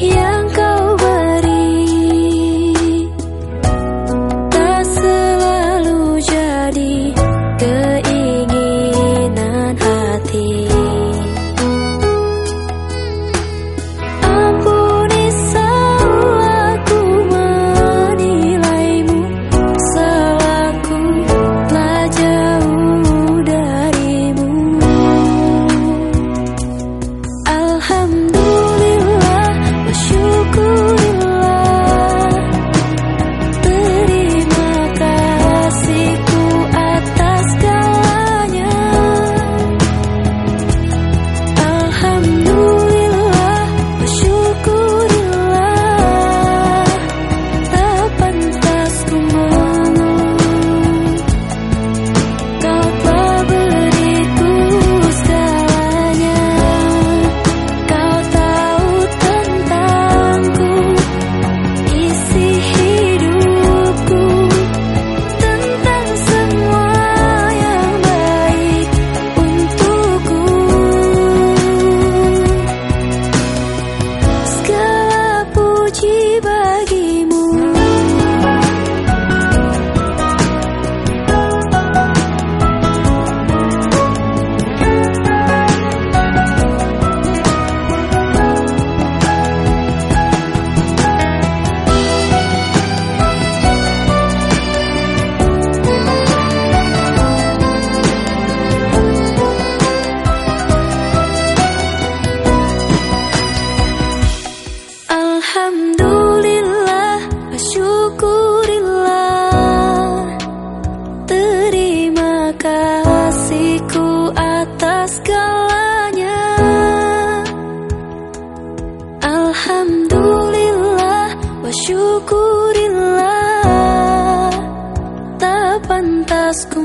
Yeah. syukurilah tak pantas ku